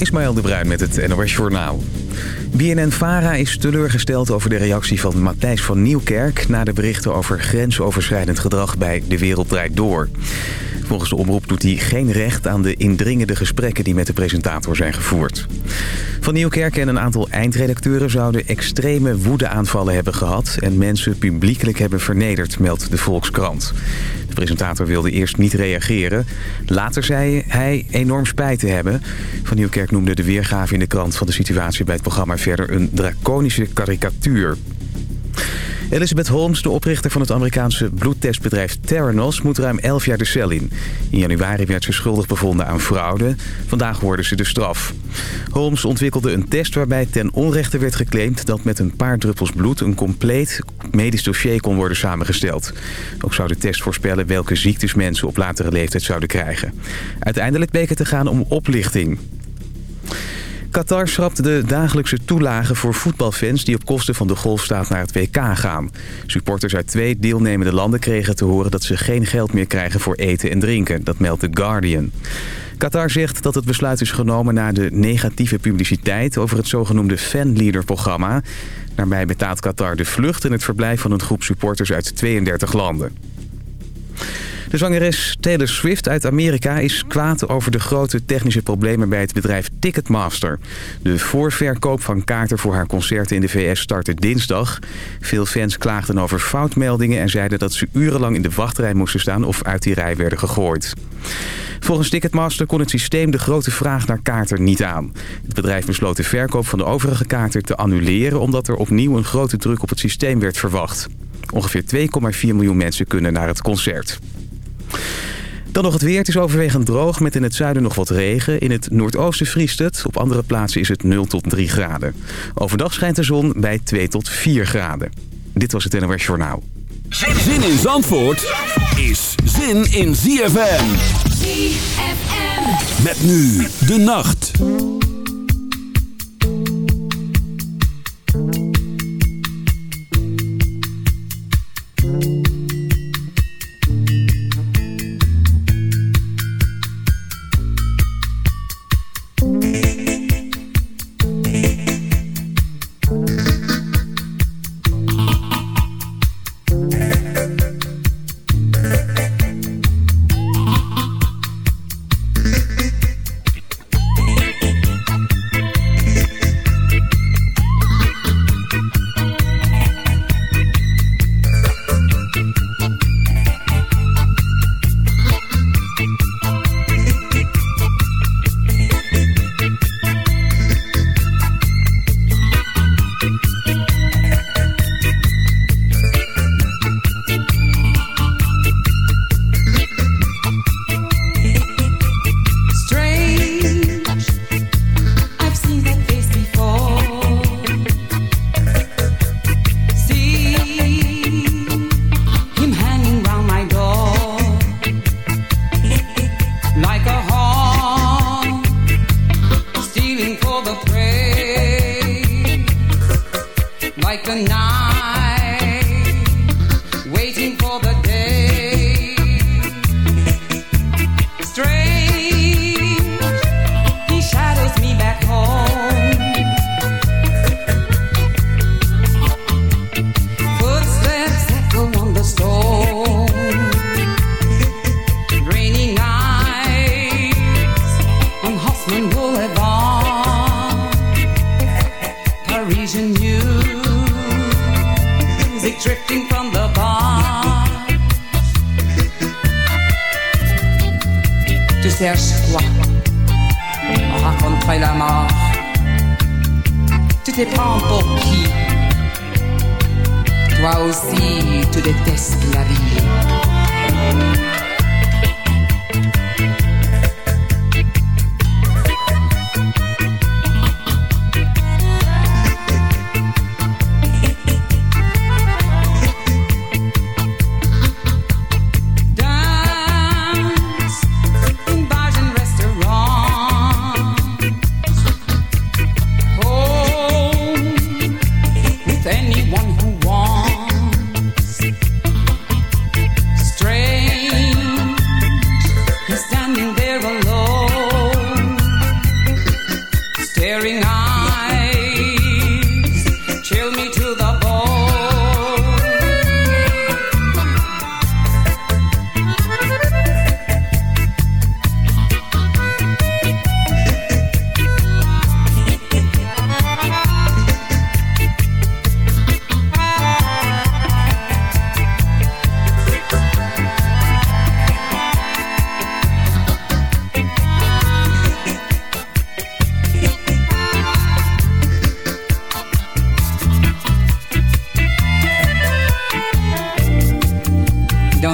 Ismaël de Bruin met het NOS Journaal. BNN-Vara is teleurgesteld over de reactie van Matthijs van Nieuwkerk... na de berichten over grensoverschrijdend gedrag bij De Wereld Draait Door. Volgens de omroep doet hij geen recht aan de indringende gesprekken... die met de presentator zijn gevoerd. Van Nieuwkerk en een aantal eindredacteuren zouden extreme woedeaanvallen hebben gehad... en mensen publiekelijk hebben vernederd, meldt de Volkskrant. De presentator wilde eerst niet reageren. Later zei hij enorm spijt te hebben. Van Nieuwkerk noemde de weergave in de krant van de situatie bij het programma verder een draconische karikatuur. Elizabeth Holmes, de oprichter van het Amerikaanse bloedtestbedrijf Theranos... moet ruim 11 jaar de cel in. In januari werd ze schuldig bevonden aan fraude. Vandaag hoorde ze de straf. Holmes ontwikkelde een test waarbij ten onrechte werd geclaimd... dat met een paar druppels bloed een compleet medisch dossier kon worden samengesteld. Ook zou de test voorspellen welke ziektes mensen op latere leeftijd zouden krijgen. Uiteindelijk bleek het te gaan om oplichting. Qatar schrapt de dagelijkse toelagen voor voetbalfans... die op kosten van de golfstaat naar het WK gaan. Supporters uit twee deelnemende landen kregen te horen... dat ze geen geld meer krijgen voor eten en drinken. Dat meldt The Guardian. Qatar zegt dat het besluit is genomen na de negatieve publiciteit... over het zogenoemde fanleader-programma. Daarbij betaalt Qatar de vlucht en het verblijf van een groep supporters uit 32 landen. De zangeres Taylor Swift uit Amerika is kwaad over de grote technische problemen bij het bedrijf Ticketmaster. De voorverkoop van kaarten voor haar concerten in de VS startte dinsdag. Veel fans klaagden over foutmeldingen en zeiden dat ze urenlang in de wachtrij moesten staan of uit die rij werden gegooid. Volgens Ticketmaster kon het systeem de grote vraag naar kaarten niet aan. Het bedrijf besloot de verkoop van de overige kaarten te annuleren... omdat er opnieuw een grote druk op het systeem werd verwacht. Ongeveer 2,4 miljoen mensen kunnen naar het concert. Dan nog het weer. Het is overwegend droog met in het zuiden nog wat regen. In het noordoosten vriest het. Op andere plaatsen is het 0 tot 3 graden. Overdag schijnt de zon bij 2 tot 4 graden. Dit was het NOS Journaal. Zin in Zandvoort is zin in ZFM. ZFM. Met nu de nacht.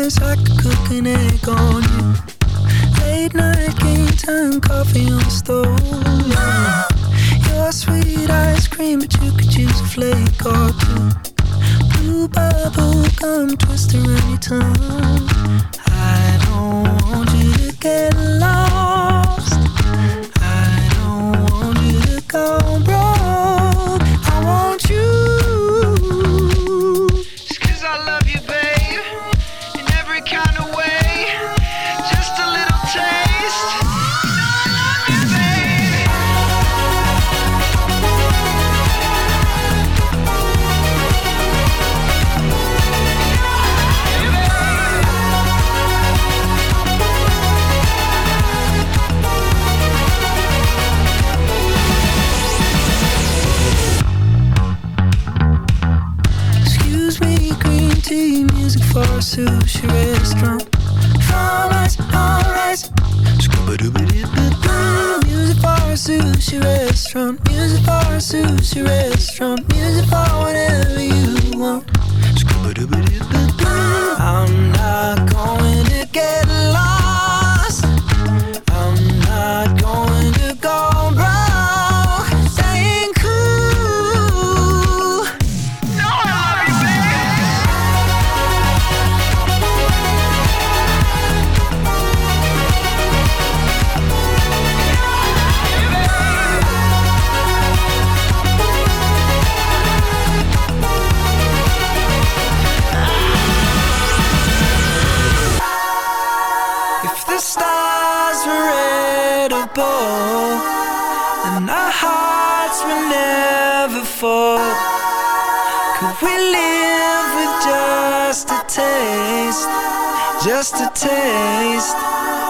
Feelings I could cook an egg on you. Late night game time coffee on the stove. Your sweet ice cream, but you could use a flake or two. Blue bubble gum twist around your tongue. I don't want you to get lost. and our hearts will never fall. Could we live with just a taste, just a taste?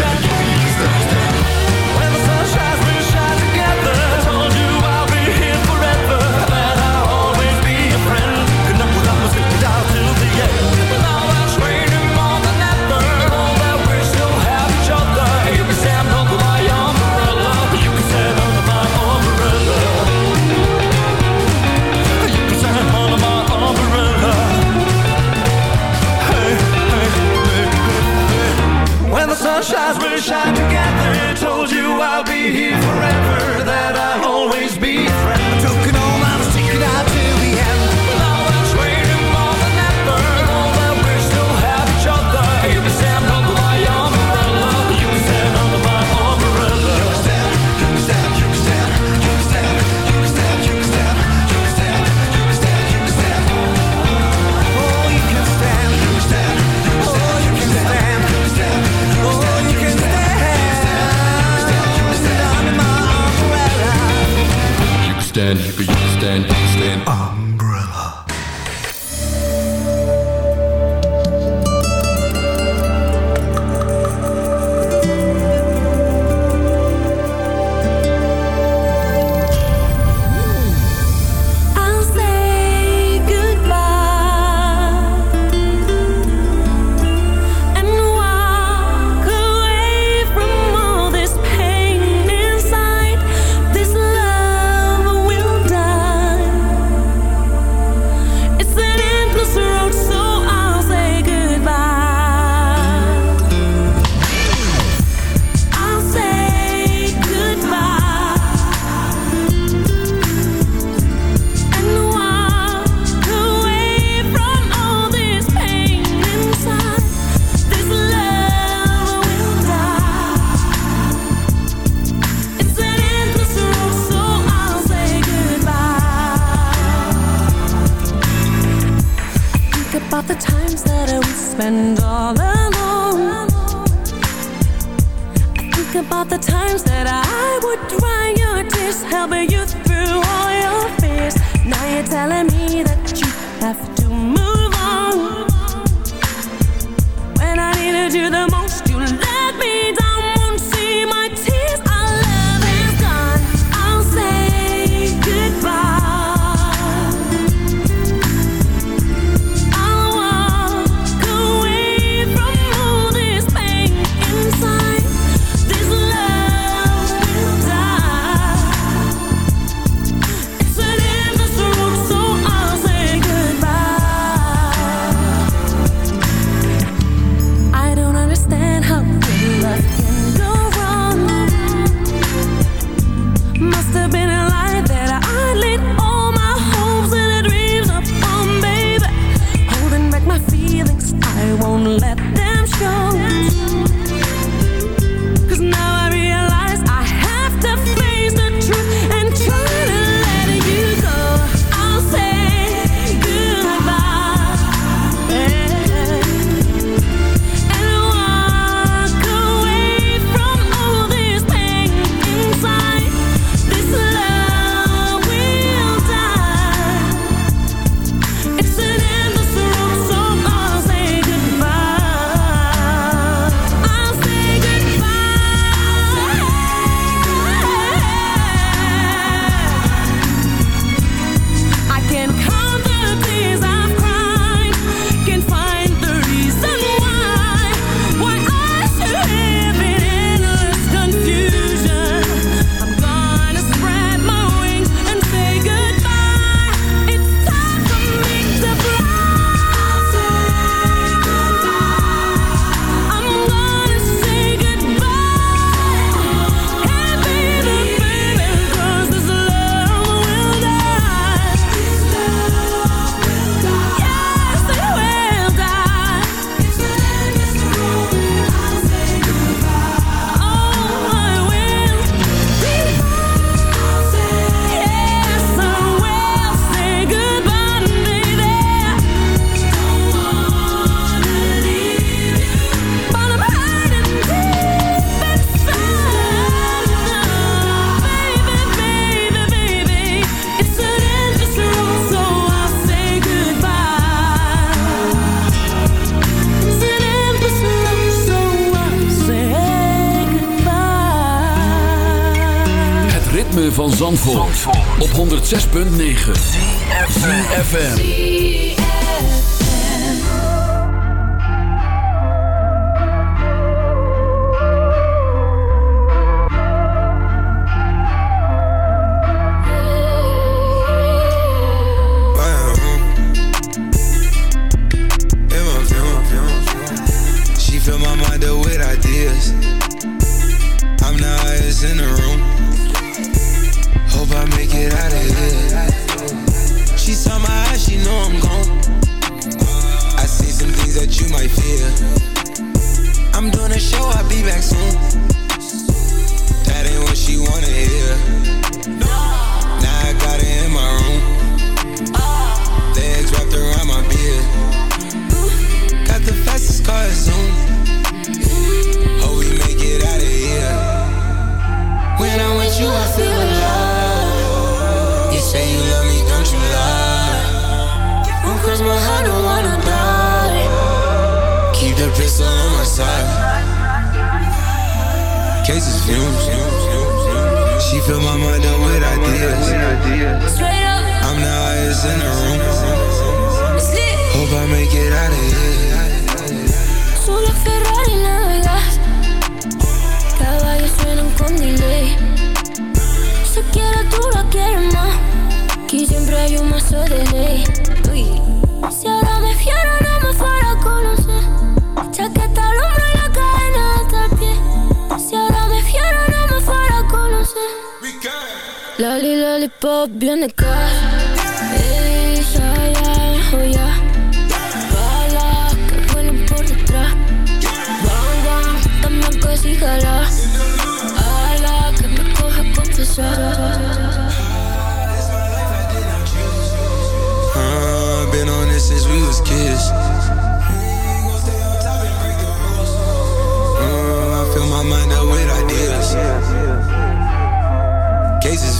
6.9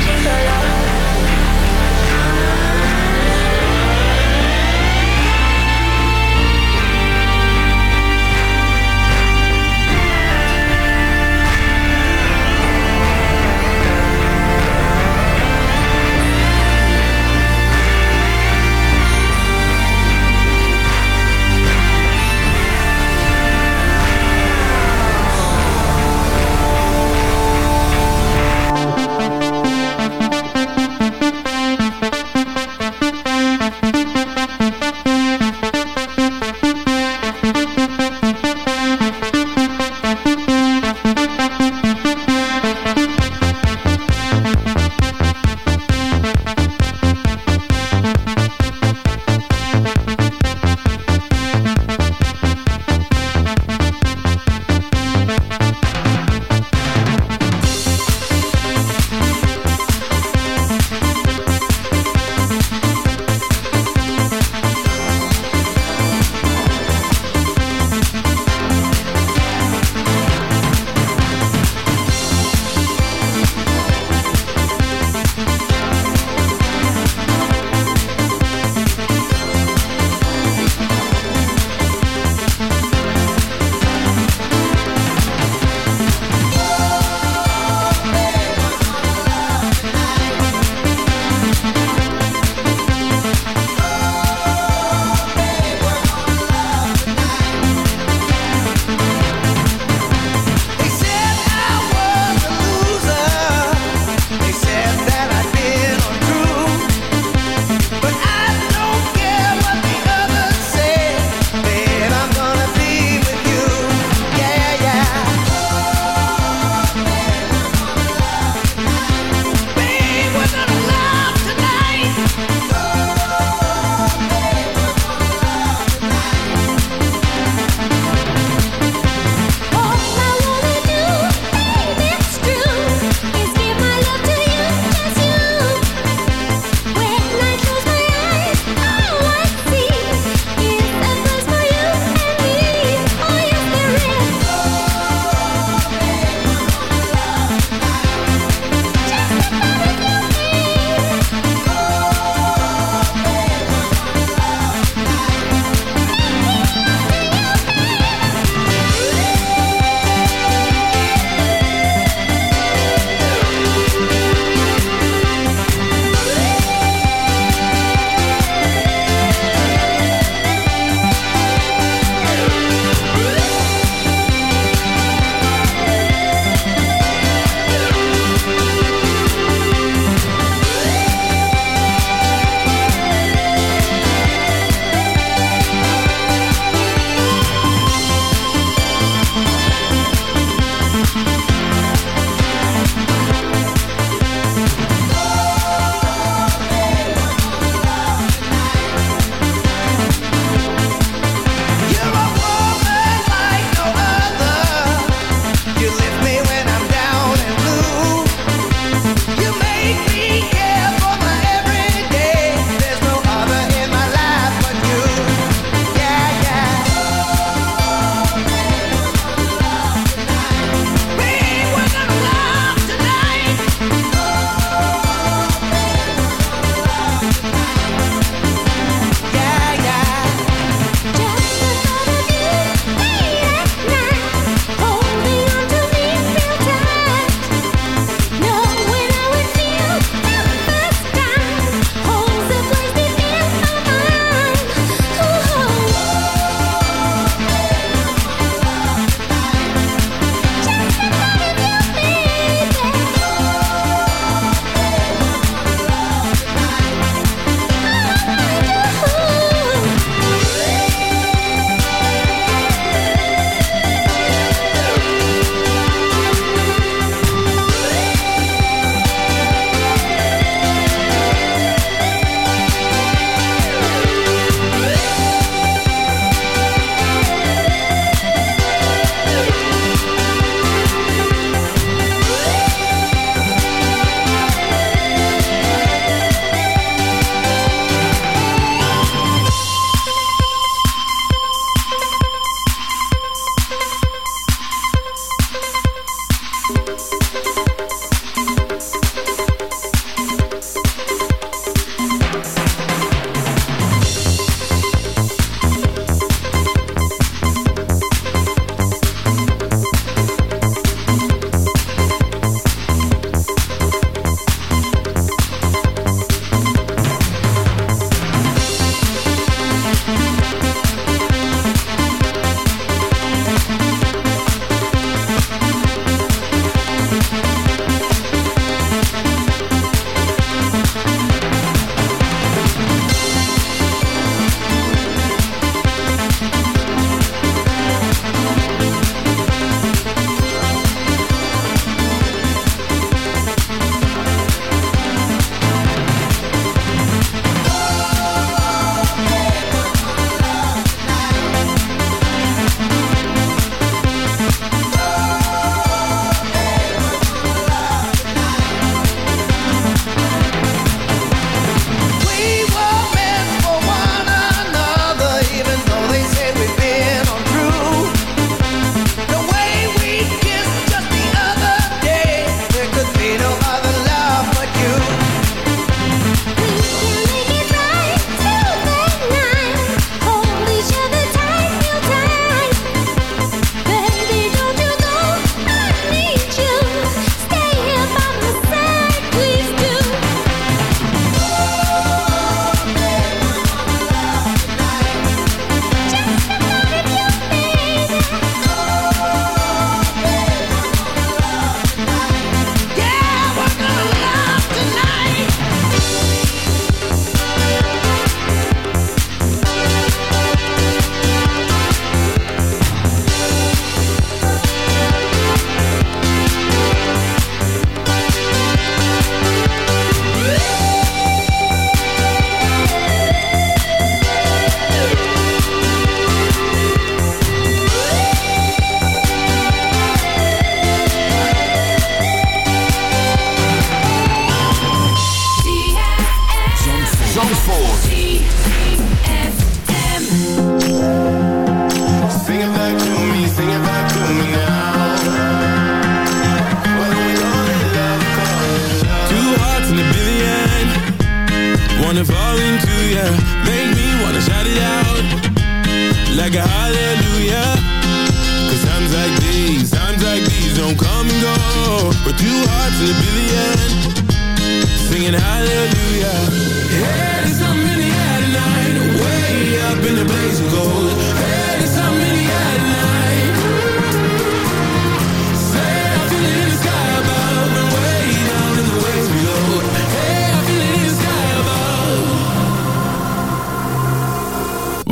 searching for love